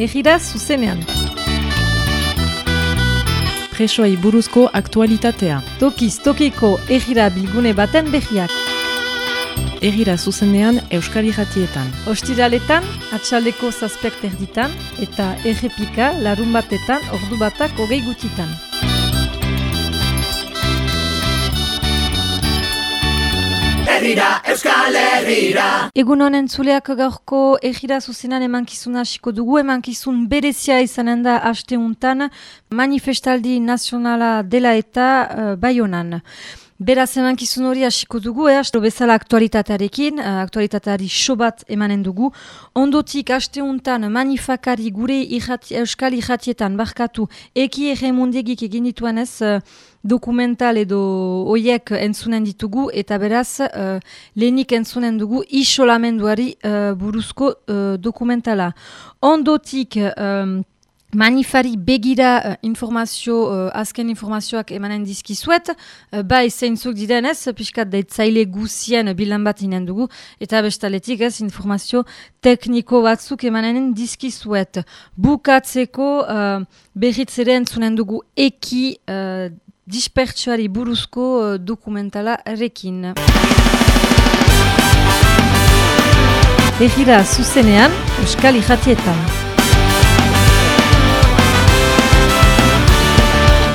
Egira zuzenean. Presoai buruzko aktualitatea. Tokiz tokiko egira bilgune baten behiak. Egira zuzenean Euskari jatietan. Ostiraletan, atxaldeko zazpek terditan, eta errepika larun batetan ordu batak hogei gutitan. Herrira, Euskal Herrira Egun honen zuleak gaurko egira zuzenan emankizuna hasiko dugu, emankizun berezia izanen da haste untan, manifestaldi nazionala dela eta uh, baionan. Beraz emankizun hori hasiko dugu, eh, bezala aktualitatearekin, uh, aktualitateari sobat emanen dugu. Ondotik haste manifakari gure irrati, euskal irratietan barkatu eki ere mundegik egin dituan ez, uh, dokumental edo oiek entzunen ditugu eta beraz uh, lehenik entzunen dugu isolamenduari uh, buruzko uh, dokumentala. Ondotik manifari begira informazio, uh, azken informazioak emanen dizkizuet, uh, bai zeintzuk direnez, pixkat daitzaile guzien bilan bat inen dugu, eta bestaletik ez informazio tekniko batzuk emanen dizkizuet. Bukatzeko uh, berritzere entzunen dugu eki uh, dispertsuari buruzko uh, dokumentala erekin. Egira zuzenean, Euskal Ijatietan.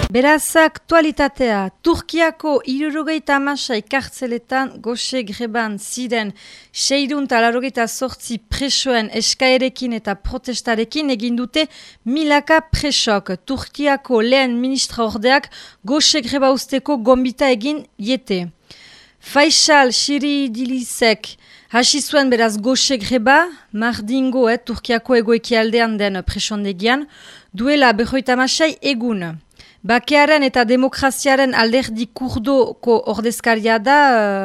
Beraz, aktualitatea, Turkiako irurogeita amasai kartzeletan goxe greban ziren seirun talarogeita sortzi presoen eskaerekin eta protestarekin egin dute milaka presok. Turkiako lehen ministra ordeak goxe greba usteko gombita egin jete. Faisal Shiri Dilisek hasi zuen beraz goxe greba, mardingo, eh, Turkiako egoeki aldean den presondegian, duela behoita amasai egun. Bakearen eta demokraziaren alderdi kurdoko ordezkaria da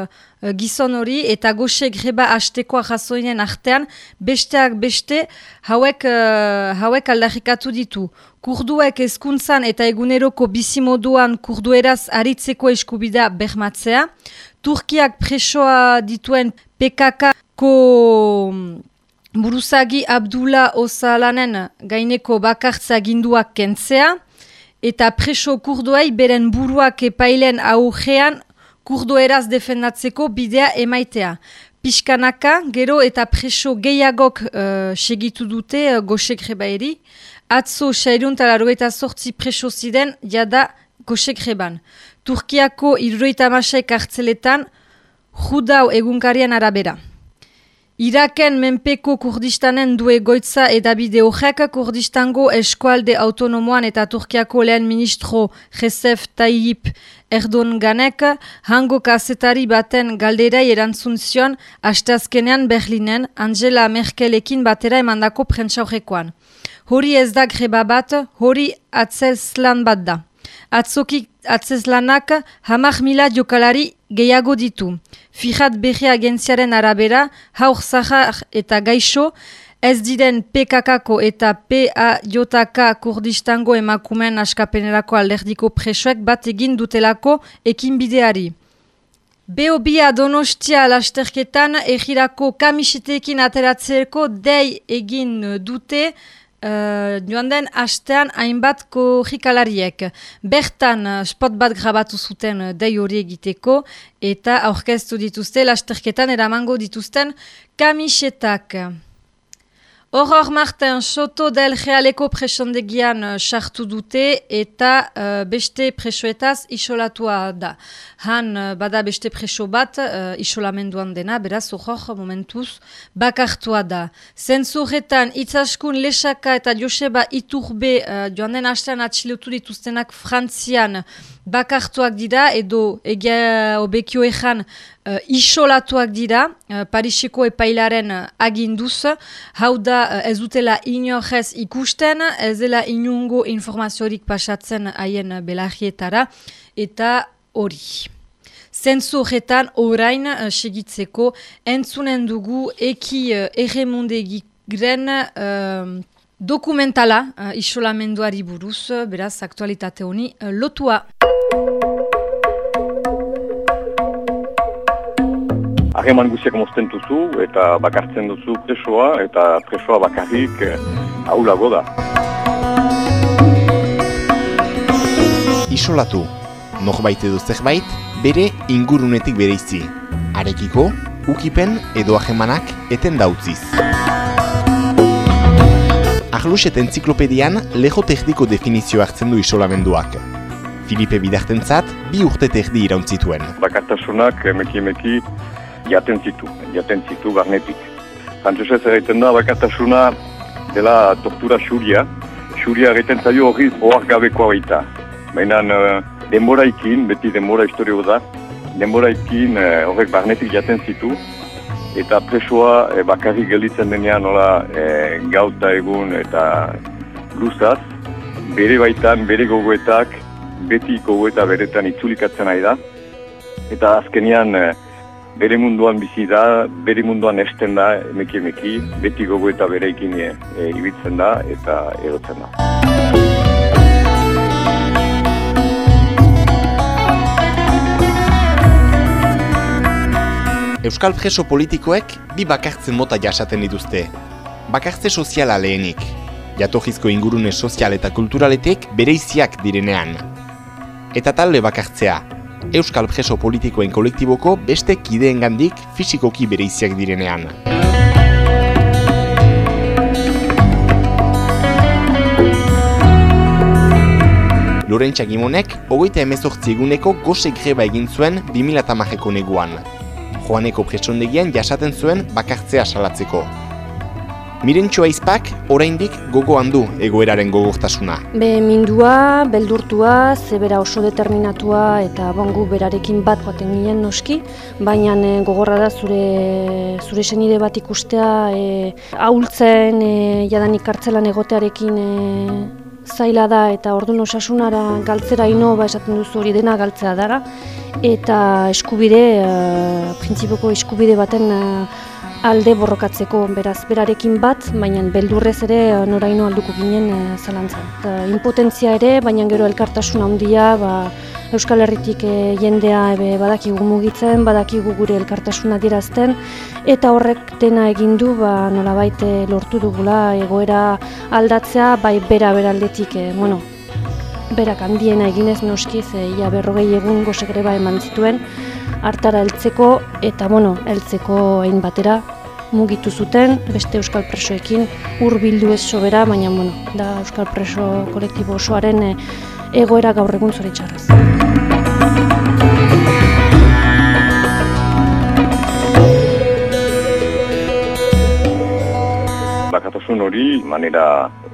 uh, gizon hori eta goxe greba hastekoa jasoinen artean besteak beste hauek, uh, hauek aldarrikatu ditu. Kurduek ezkuntzan eta eguneroko bizimoduan kurdueraz aritzeko eskubida bermatzea. Turkiak presoa dituen PKK-ko mm, buruzagi Abdullah Osalanen gaineko bakartza ginduak kentzea eta preso kurdoai beren buruak epailen aurrean kurdoeraz defendatzeko bidea emaitea. Piskanaka, gero eta preso gehiagok uh, segitu dute uh, gosek rebaeri, atzo sairun eta sortzi preso ziden jada gosek reban. Turkiako irroita masek hartzeletan, judau egunkarian arabera. Iraken menpeko kurdistanen due goitza edabide horrek kurdistango eskualde autonomoan eta Turkiako lehen ministro Recep Tayyip Erdon ganek hango kasetari baten galderai erantzun zion hastazkenean Berlinen Angela Merkelekin batera emandako prentsaurrekoan. Hori ez da greba bat, hori atzelslan bat da. Atzoki atzeslanak hamak mila jokalari gehiago ditu. Fihat behi agentziaren arabera, haur zahar eta gaixo, ez diren PKK-ko eta PAJK kurdistango emakumen askapenerako alderdiko presoek bat egin dutelako ekin bideari. Beobia donostia lasterketan egirako kamisetekin ateratzeko dei egin dute, Uh, joan den hastean hainbat korrikalariek. Bertan uh, spot bat grabatu zuten uh, dei hori egiteko eta aurkeztu dituzte lasterketan eramango dituzten kamisetak. Horror Martin Soto del Realeko presondegian uh, sartu dute eta uh, beste presoetaz isolatua da. Han uh, bada beste preso bat uh, isolamenduan dena, beraz horror momentuz bakartua da. Zentzuretan itzaskun lesaka eta Joseba Iturbe uh, joan den hastean atxilotu dituztenak frantzian bakartuak dira edo egia obekio ezan uh, isolatuak dira uh, Pariseko epailaren uh, aginduz. Hau da uh, ez dutela inorez ikusten, ez dela inungo informaziorik pasatzen haien belagietara eta hori. Zentzu horretan orain uh, segitzeko entzunen dugu eki uh, erremondegik gren uh, dokumentala uh, isolamenduari buruz, beraz aktualitate honi uh, lotua. Harreman guziak mozten duzu eta bakartzen duzu presoa eta presoa bakarrik eh, aulago da. Isolatu, norbait edo zerbait, bere ingurunetik bereizi. Arekiko, ukipen edo ahemanak eten dautziz. Arluset enziklopedian leho tekniko definizio hartzen du isolamenduak. Filipe Bidartentzat bi urte terdi irauntzituen. Bakartasunak emeki emeki jaten zitu, jaten zitu barnetik. Frantzesez egiten da bakartasuna dela tortura xuria. Xuria egiten zaio horiz ohar gabekoa baita. Baina uh, denboraikin, beti denbora historio da, denboraikin uh, horrek barnetik jaten zitu, eta presoa e, bakarrik gelditzen denean nola e, gauta egun eta luzaz, bere baitan, bere gogoetak, beti gogoeta beretan itzulikatzen nahi da, eta azkenian e, bere munduan bizi da, bere munduan esten da, emeki emeki, beti gogoeta bereikin e, ibitzen da eta erotzen da. Euskal preso politikoek bi bakartzen mota jasaten dituzte. Bakartze soziala lehenik. Jatojizko ingurune sozial eta kulturaletek bereiziak direnean. Eta talde bakartzea. Euskal preso politikoen kolektiboko beste kideengandik fisikoki bereiziak direnean. Lorentza Gimonek, hogeita emezortzi eguneko gose greba egin zuen 2008ko neguan joaneko presondegian jasaten zuen bakartzea salatzeko. Mirentxoa izpak, oraindik gogo handu egoeraren gogortasuna. Be mindua, beldurtua, zebera oso determinatua eta bongu berarekin bat baten ginen noski, baina e, gogorra da zure, zure senide bat ikustea e, ahultzen e, jadanik kartzelan egotearekin e, zaila da eta ordun osasunara galtzera ino ba esaten duzu hori dena galtzea dara eta eskubide, uh, printzipoko eskubide baten uh, alde borrokatzeko, beraz, berarekin bat, baina beldurrez ere uh, noraino alduko ginen uh, zalantzan. Uh, impotentzia ere, baina gero elkartasun handia, ba, Euskal Herritik e, jendea ebe, badakigu mugitzen, badakigu gure elkartasuna dirazten, eta horrek dena egindu ba, nolabait lortu dugula egoera aldatzea, bai bera beraldetik, e, bueno, berak handiena eginez noskiz e, ia berrogei egun gose greba eman zituen hartara heltzeko eta bueno, heltzeko egin batera mugitu zuten beste euskal presoekin hurbildu ez sobera, baina bueno, da euskal preso kolektibo osoaren e, egoera gaur egun zoritxarraz. Bakatasun hori, manera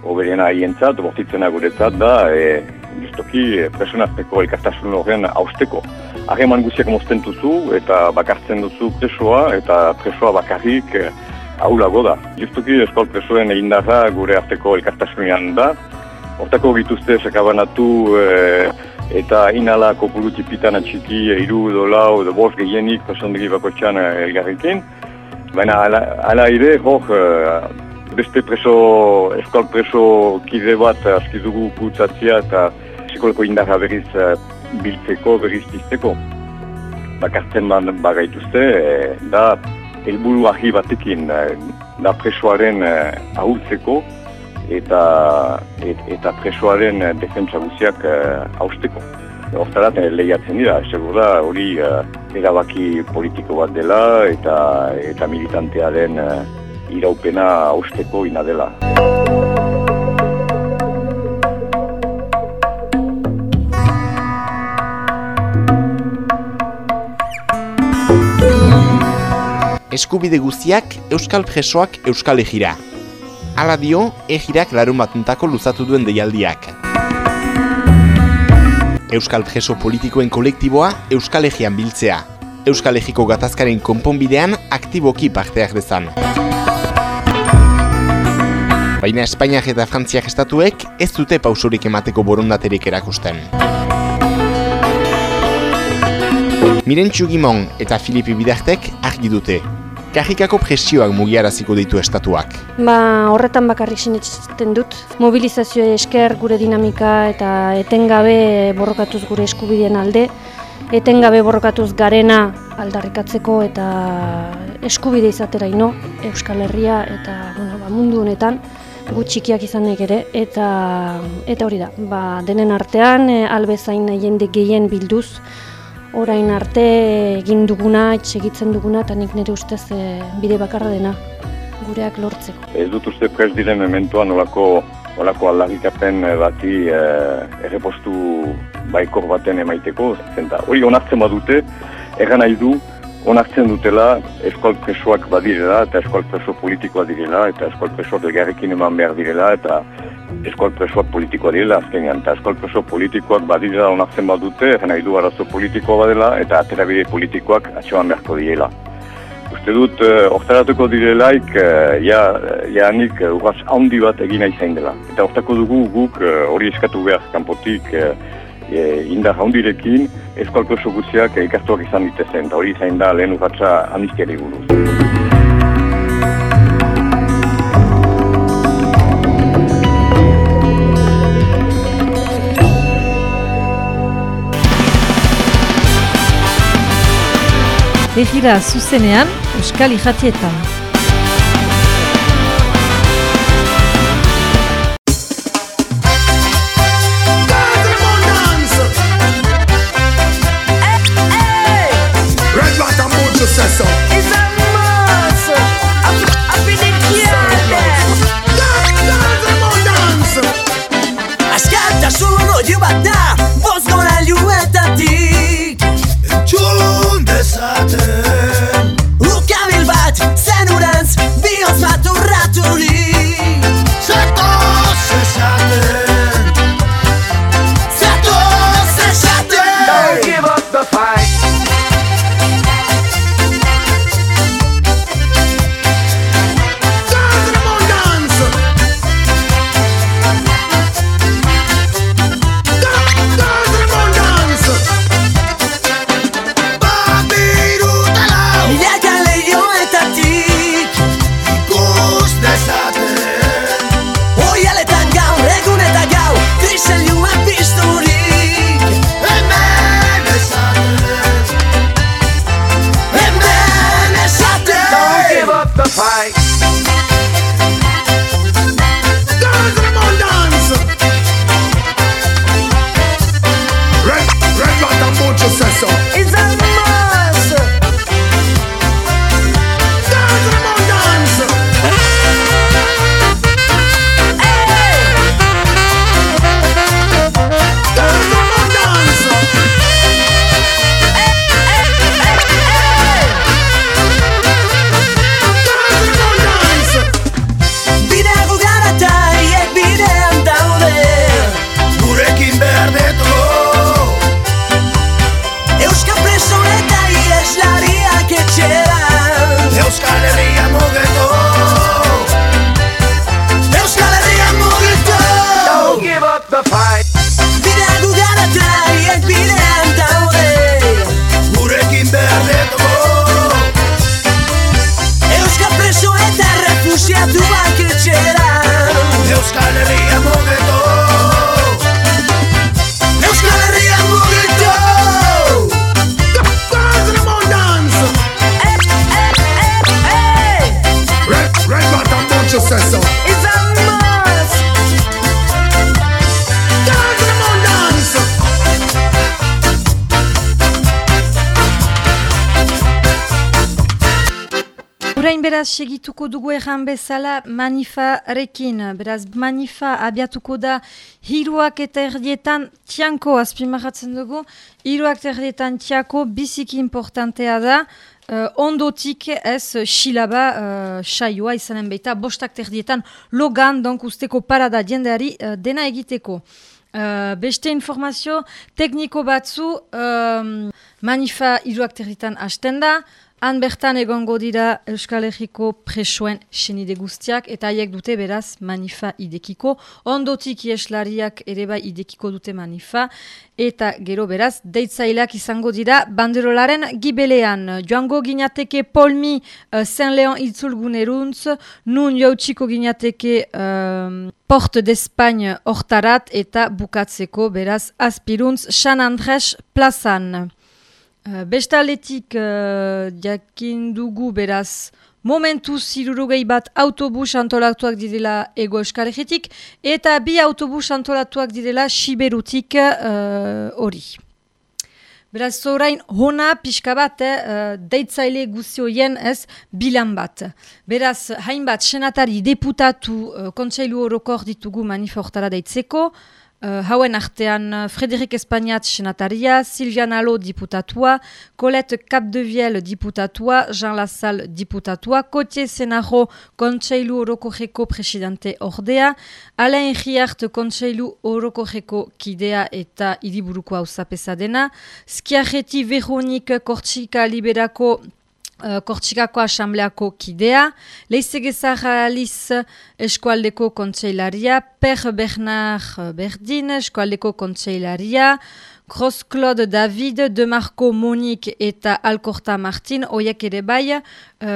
oberena haientzat, bortitzena guretzat da, e, justoki eh, presionazteko elkartasun horren hausteko. Hageman guziak mozten duzu eta bakartzen duzu presoa eta presoa bakarrik eh, ahulago da. Justoki eskol presoen egindarra gure arteko elkartasunean da. Hortako bituzte sekabanatu eh, eta inala kopuru tipitan atxiki iru edo lau edo bost gehienik presondegi bako txan elgarrikin. Baina ala, ere, hor, beste preso, eskol preso kide bat askizugu kutsatzia eta psikoloko indarra berriz biltzeko, berriz pizteko. Bakartzen man bagaituzte, e, da helburu ahi batekin, e, da presoaren uh, ahultzeko eta et, eta presoaren defentsa guziak uh, hausteko. Hortarat lehiatzen dira, segur da hori uh, erabaki politiko bat dela eta eta militantearen uh, iraupena hausteko ina dela. Eskubide guztiak Euskal Presoak Euskal Egira. Hala dio, egirak larun batuntako luzatu duen deialdiak. Euskal Preso politikoen kolektiboa Euskal Egian biltzea. Euskal Egiko gatazkaren konponbidean aktiboki parteak dezan. Baina Espainiak eta Frantziak estatuek ez dute pausurik emateko borondaterik erakusten. Mirentxu Gimon eta Filipe Bidartek argi dute, Kajikako presioak mugiaraziko ditu estatuak. Ba, horretan bakarrik sinetzen dut. Mobilizazioa esker gure dinamika eta etengabe borrokatuz gure eskubideen alde. Etengabe borrokatuz garena aldarrikatzeko eta eskubide izatera ino Euskal Herria eta bueno, ba, mundu honetan. gu txikiak izanek ere, eta eta hori da, ba, denen artean, e, albezain jende gehien bilduz, orain arte egin duguna, etxegitzen duguna, eta nik nire ustez e, bide bakarra dena, gureak lortzeko. Ez dut uste prez diren mementuan olako, olako aldarrikapen eh, bati eh, errepostu baikor baten emaiteko, zenta hori onartzen badute, erran nahi du, onartzen dutela eskual presoak badirela eta eskual preso politikoa direla eta eskual presoak elgarrekin eman behar direla eta eskual presoak politikoa direla azkenean eta eskual preso politikoak badirela onartzen badute erran nahi du arazo politikoa badela eta aterabide politikoak atxeman beharko direla. Uste dut, uh, direlaik, uh, ja, ja nik uh, urras handi bat egina izan dela. Eta hortako dugu guk hori eskatu behar kanpotik uh, indar handirekin eskualko soguziak ikastuak izan ditezen, eta hori zain da lehen urratza amnistiari buruz. Egira zuzenean, Euskal Ijatietan. Beraz segituko dugu erran bezala manifarekin. Beraz manifa abiatuko da hiruak eta erdietan tianko azpimarratzen dugu. Hiruak eta erdietan tiako biziki importantea da. Uh, ondotik ez xilaba uh, saioa izanen baita bostak terdietan logan donk usteko parada jendeari uh, dena egiteko. Uh, beste informazio tekniko batzu um, manifa hiruak terdietan hasten da. Han bertan egongo dira Euskal Herriko presoen senide guztiak eta haiek dute beraz manifa idekiko. Ondotik ieslariak ere bai idekiko dute manifa eta gero beraz deitzaileak izango dira banderolaren gibelean. Joango ginateke Polmi uh, Saint Leon itzulguneruntz, nun jautsiko ginateke uh, Porte d'Espagne hortarat eta bukatzeko beraz aspiruntz San Andres plazan. Uh, Bestaletik uh, jakin dugu beraz momentu zirurugei bat autobus antolatuak direla ego eskaregitik, eta bi autobus antolatuak direla siberutik hori. Uh, Beraz, zorain, hona pixka bat, eh, deitzaile guzioien ez bilan bat. Beraz, hainbat, senatari deputatu uh, kontseilu horokor ditugu manifortara deitzeko, Uh, hauen artean uh, Frederik Espainiat senataria, Silvian Alo diputatua, Colette Capdeviel diputatua, Jean Lassalle diputatua, Kotie Senaro kontseilu orokojeko presidente ordea, Alain Riart kontseilu orokojeko kidea eta iriburuko hau dena, Skiarreti Veronik Kortsika Liberako Uh, Kortsikako asambleako kidea, Leizegezar Aliz eskualdeko kontseilaria, Per Bernard Berdin eskualdeko kontseilaria, Gros Claude David, De Marco Monik eta Alkorta Martin, oiek ere bai uh,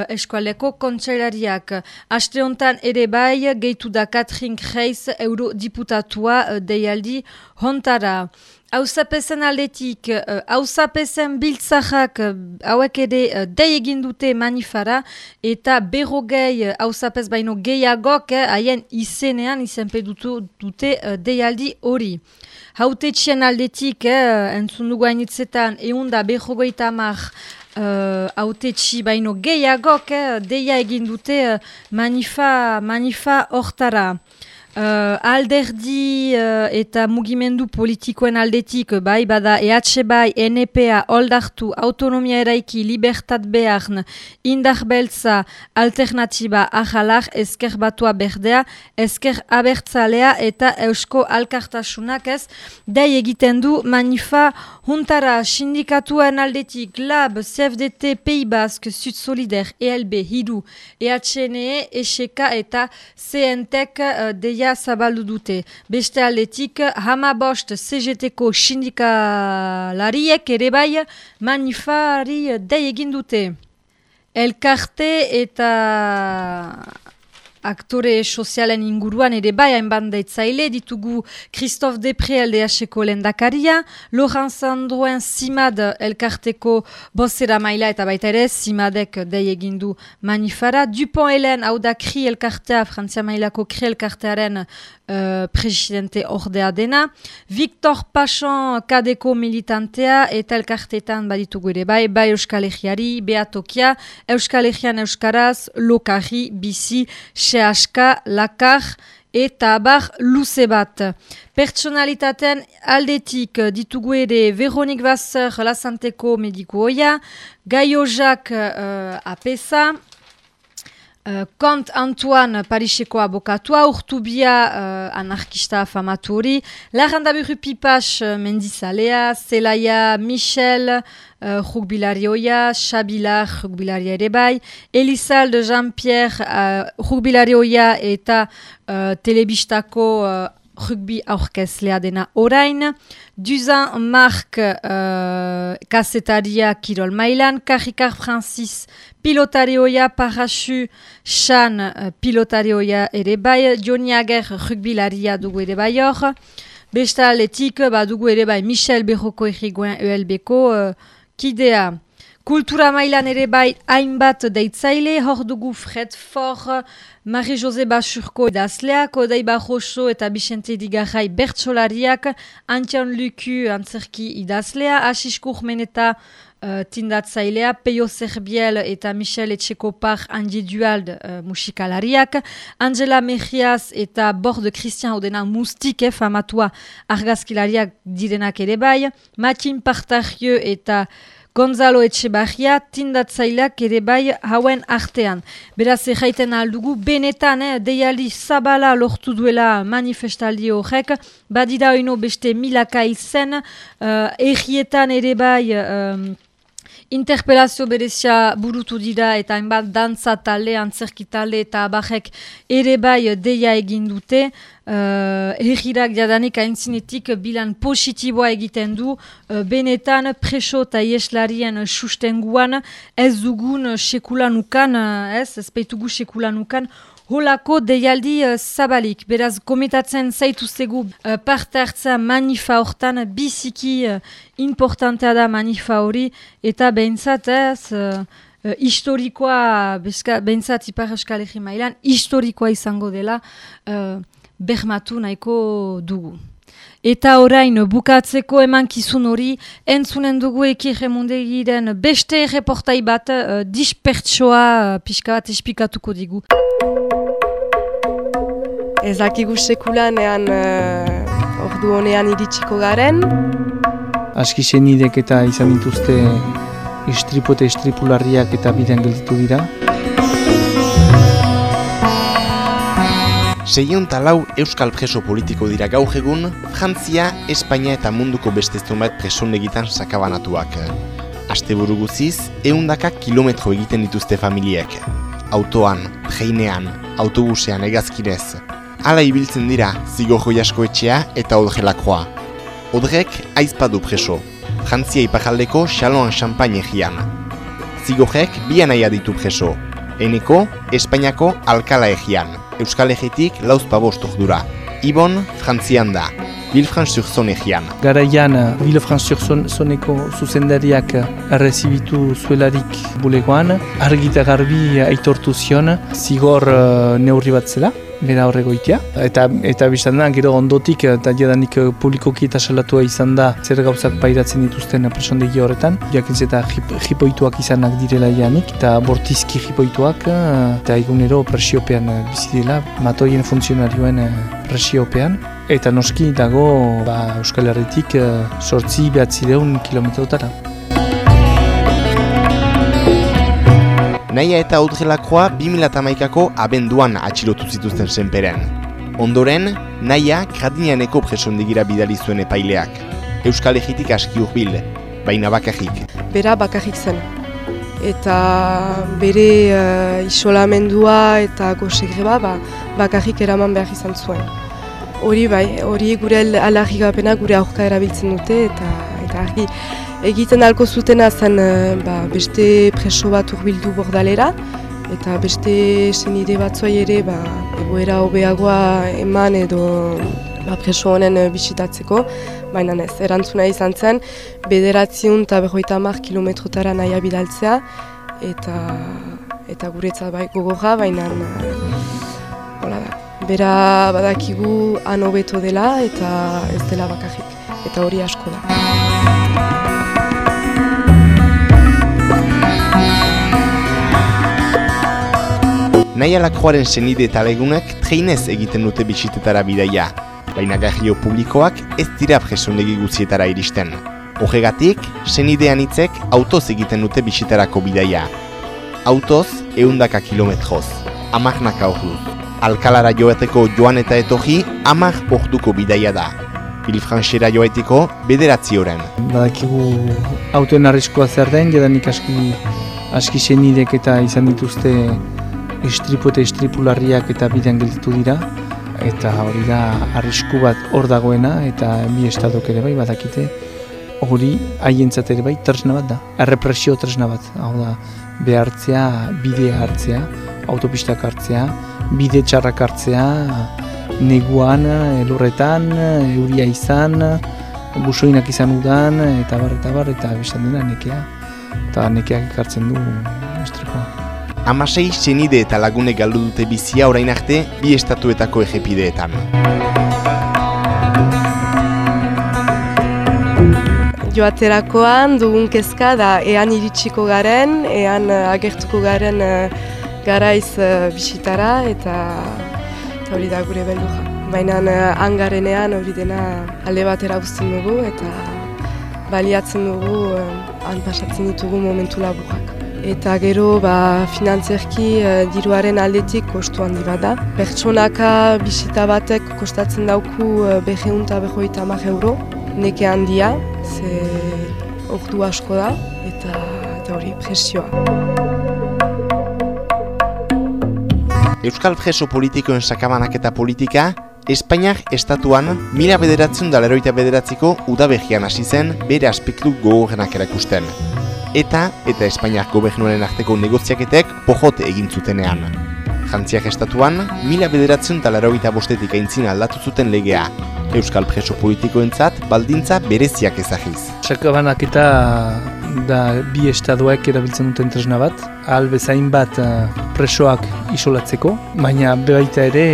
eskualdeko kontseilariak. Aste honetan ere bai, gehitu da Katrin Kreis, eurodiputatua uh, deialdi hontara. Hauzapezen aldetik, hauzapezen uh, biltzahak hauek ere dei egin dute manifara eta berrogei hauzapez uh, baino gehiagok haien uh, izenean izenpe dutu dute deialdi hori. Haute txien aldetik, uh, entzun dugu hainitzetan, egun da berrogei tamar haute uh, baino gehiagok uh, deia egin dute uh, manifa, manifa hortara. Uh, alderdi uh, eta mugimendu politikoen aldetik, bai, bada EH bai, NPA, oldartu, autonomia eraiki, libertat beharn, indar beltza, alternatiba, ahalar, esker batua berdea, esker abertzalea eta eusko alkartasunak ez, dai egiten du manifa huntara sindikatuen aldetik, lab, CFDT, Pei Bask, Sud Solider, ELB, HIDU, EHNE, ESEKA eta CNTEC uh, deia deia zabaldu dute. Beste aldetik, hama bost CGT-ko sindikalariek ere bai manifari dei egin dute. Elkarte eta aktore sozialen inguruan ere bai hainban daitzaile ditugu Christophe Depre aldeaseko lendakaria, Laurent Sandroen Simad elkarteko bozera maila eta baita ere Simadek dei egindu manifara, Dupont Helen hau da kri elkartea, Frantzia mailako kri elkartearen uh, presidente ordea dena, Victor Pachon kadeko militantea eta elkartetan baditugu ere bai, bai Euskal Egiari, Beatokia, Euskal Egian Euskaraz, Lokari, Bizi, sehaska, lakar eta bar luze bat. Pertsonalitatean aldetik ditugu ere Veronik Vasser lasanteko mediko oia, Gaio Jacques uh, Apesa, Uh, Kont Antoine Pariseko abokatua, urtubia uh, anarkista famatu hori, Larrandaburu Pipas uh, mendizalea, Zelaia Michel, uh, rugbilarioia, Xabilar rugbilaria ere bai, Elizalde Jean-Pierre uh, rugbilarioia eta uh, telebistako uh, rugbi aurkezlea dena orain, Duzan Mark uh, Kirol Mailan, Karikar Francis pilotarioia, Parachu Chan uh, pilotarioia ere bai, Joni Ager rugbilaria dugu ere bai hor, Besta aletik, ere bai Michel Berroko errigoen ELB-ko kidea. Kultura mailan ere bai hainbat deitzaile, hor dugu Fred For, Marie-Jose Basurko edazleak, Odei Barroso eta Bixente Digarrai bertsolariak, Antian Luku antzerki idazlea, Asiskur Meneta uh, tindatzailea, Peio Zerbiel eta Michel Etxekopar Andi Duald uh, musikalariak, Angela Mejiaz eta Bord Christian Odena Mustik, eh, famatua argazkilariak direnak ere bai, Matin Partario eta Gonzalo Etxebarria tindatzaileak ere bai hauen artean. Beraz, erraiten aldugu, benetan, eh, deiali zabala lortu duela manifestaldi horrek, badira oino beste milaka izen, uh, errietan ere bai... Uh, Interpelazio berezia burutu dira eta hainbat dantza tale, antzerki tale eta abarek ere bai deia egin dute. Uh, Egirak jadanik aintzinetik bilan positiboa egiten du, uh, benetan preso eta ieslarien sustenguan ez dugun sekulanukan, ez, ez peitugu sekulanukan, Holako deialdi uh, zabalik, beraz kometatzen zaitu zegu uh, parte hartza manifa hortan biziki uh, importantea da manifa hori eta behintzat ez historikoa, behintzat ipar euskal egi mailan, historikoa izango dela behmatu nahiko dugu. Eta orain bukatzeko eman kizun hori, entzunen dugu eki egemundegiren beste reportai bat uh, dispertsoa uh, pixka bat espikatuko digu. Ez dakigu sekulanean uh, ordu honean iritsiko garen. Aski senidek eta izan dituzte istripote istripularriak eta bidean gelditu dira. Seion talau euskal preso politiko dira gaur egun, Frantzia, Espainia eta munduko beste zumbait preson egitan sakabanatuak. Asteburu guziz, eundaka kilometro egiten dituzte familiek. Autoan, treinean, autobusean egazkinez. Hala ibiltzen dira, zigo joiasko etxea eta odrelakoa. Odrek aizpadu preso, Frantzia ipajaldeko xaloan champagne egian. Zigorek bi anaia ditu preso, eneko Espainiako alkala egian. Euskal Egetik lauz pabostok dura. Ibon, Frantzian da, Villefranche-sur-Zon egian. Garaian, Villefranche-sur-Zoneko zuzendariak errezibitu zuelarik bulegoan, argita garbi aitortu zion, zigor uh, neurri bat zela, bera horrego itea. Eta, eta biztan da, gero ondotik, eta jadanik publikoki eta salatua izan da, zer gauzak pairatzen dituzten presondegi horretan. Jakintz eta jipoituak izanak direla janik, eta bortizki jipoituak, eta egunero presiopean bizi dela, matoien funtzionarioen presiopean. Eta noski dago ba, Euskal Herritik sortzi behatzi kilometrotara. Naia eta Audrelakoa 2008ko abenduan atxilotu zituzten senperen. Ondoren, Naia Kradinianeko presondigira bidali zuen epaileak. Euskal Egitik aski urbil, baina bakarrik. Bera bakarrik zen. Eta bere uh, isolamendua eta gosegreba ba, bakarrik eraman behar izan zuen. Hori bai, hori gure alarrigapena gure aurka erabiltzen dute eta, eta argi egiten alko zutena zen ba, beste preso bat urbildu bordalera eta beste senide batzuai ere ba, egoera hobeagoa eman edo ba, preso honen bisitatzeko, baina ez, erantzuna izan zen, bederatziun eta berroita mar kilometrotara nahi bidaltzea eta eta guretzat bai gogorra, baina hola da. Bera badakigu han hobeto dela eta ez dela bakarrik, eta hori asko da. Nahi alakoaren senide eta legunak treinez egiten dute bisitetara bidaia, baina gajio publikoak ez dira presondegi guzietara iristen. Horregatik, senidean hitzek autoz egiten dute bisitarako bidaia. Autoz, eundaka kilometroz, amak naka Alkalara joeteko joan eta etoji, amak orduko bidaia da. Bilfranxera joetiko, bederatzi horren. Badakigu autoen arriskoa zer den, jadanik aski, aski senidek eta izan dituzte istripu eta istripularriak eta bidean gelditu dira eta hori da arrisku bat hor dagoena eta bi estadok ere bai badakite hori haientzat ere bai tresna bat da errepresio tresna bat hau da behartzea bide hartzea autopistak hartzea bide txarrak hartzea neguan, elurretan, euria izan, busoinak izan udan, eta bar, eta bar, eta besan dena nekea. Eta nekeak ekartzen du estrekoa. Amasei senide eta lagunek galdu dute bizia orain arte bi estatuetako egepideetan. Joaterakoan dugun kezka da ean iritsiko garen, ean uh, agertuko garen uh, garaiz uh, bisitara eta hori da gure beldurra. Baina angarenean hori dena alde batera guztien dugu eta baliatzen dugu han pasatzen ditugu momentu laburrak. Eta gero ba, finantzerki uh, diruaren aldetik kostu handi bada. Pertsonaka bisita batek kostatzen dauku uh, beheun eta behoita mar euro. Neke handia, ze ordu asko da, eta, eta hori presioa. Euskal preso politikoen sakamanak eta politika, Espainiak estatuan mila bederatzen daleroita bederatziko udabegian hasi zen bere aspektu gogorrenak erakusten eta eta Espainiak gobernuaren arteko negoziaketek pojote egin zutenean. Jantziak estatuan, mila bederatzen talarogita bostetik aintzina aldatu zuten legea, Euskal preso politikoentzat baldintza bereziak ezagiz. Sakabanak eta da bi estadoak erabiltzen duten tresna bat, ahal bezain bat uh, presoak isolatzeko, baina baita ere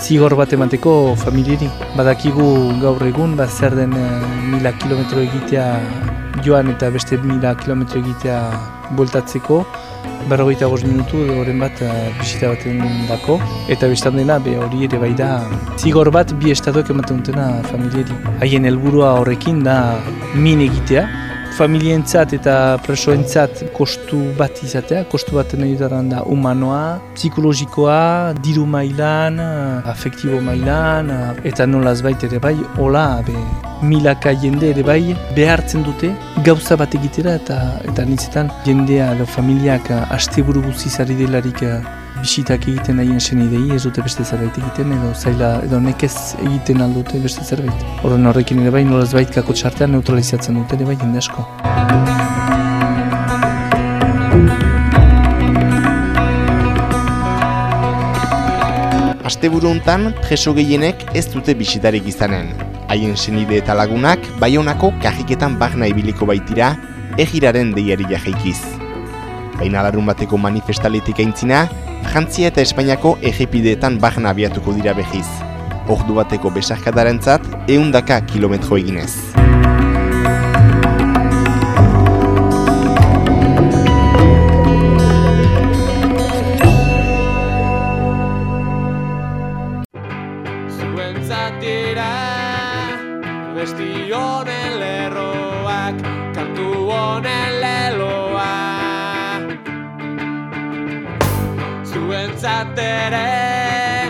zigor bat emateko familieri. Badakigu gaur egun, bat zer den uh, mila kilometro egitea joan eta beste mila kilometro egitea bueltatzeko, berrogeita goz minutu horren bat uh, bisita baten dako. Eta bestan dena, be hori ere bai da, zigor bat bi estadoek ematen dutena familieri. Haien helburua horrekin da min egitea, familientzat eta presoentzat kostu bat izatea, kostu bat nahi da humanoa, psikologikoa, diru mailan, afektibo mailan, eta nolaz baita ere bai, hola, be, milaka jende ere bai, behartzen dute, gauza bat egitera eta eta nintzetan jendea edo familiak asteburu guzizari delarik bisitak egiten nahien zen idei, ez dute beste zerbait egiten, edo zaila, edo nekez egiten aldute beste zerbait. Horren horrekin ere bai, nolaz bait kako txartean neutralizatzen dute ere bai, jende asko. Asteburu hontan preso gehienek ez dute bisitarik izanen. Haien senide eta lagunak Baionako kajiketan bagna ibiliko baitira egiraren deiari jaikiz. Baina larun bateko manifestaletik aintzina, Jantzia eta Espainiako egepideetan bagna abiatuko dira behiz. Ordu bateko besarkadaren zat, eundaka kilometro eginez. Zuentzat ere,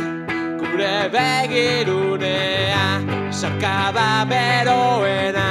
gure begirunea, sarkada beroena.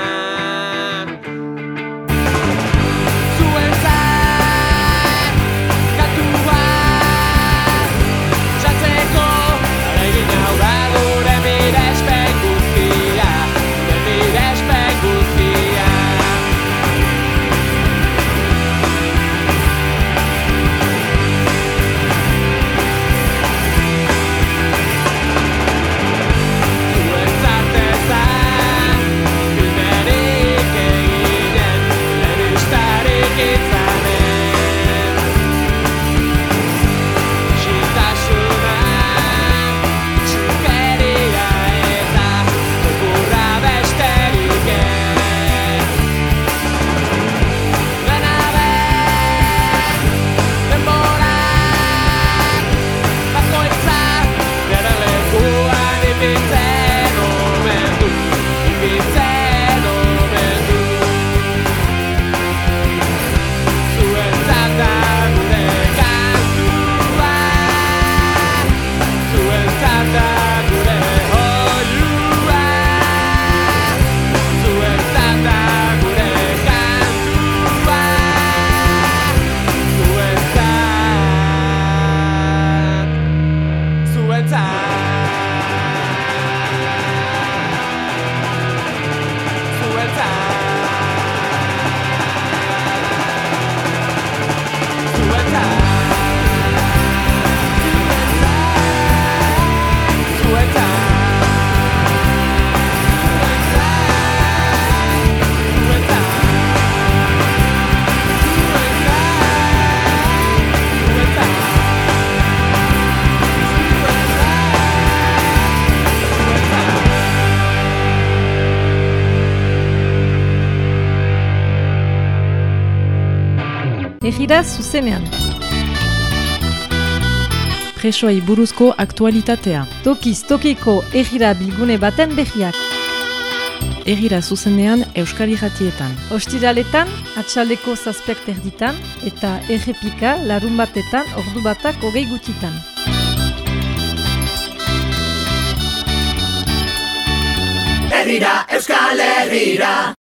Egira zuzenean. Presoei buruzko aktualitatea. Tokiz tokiko egira bilgune baten behiak. Egira zuzenean Euskari jatietan. Ostiraletan, atxaldeko zazpiak terditan, eta errepika larun batetan ordu batak hogei gutitan. Herrira, Euskal Herrira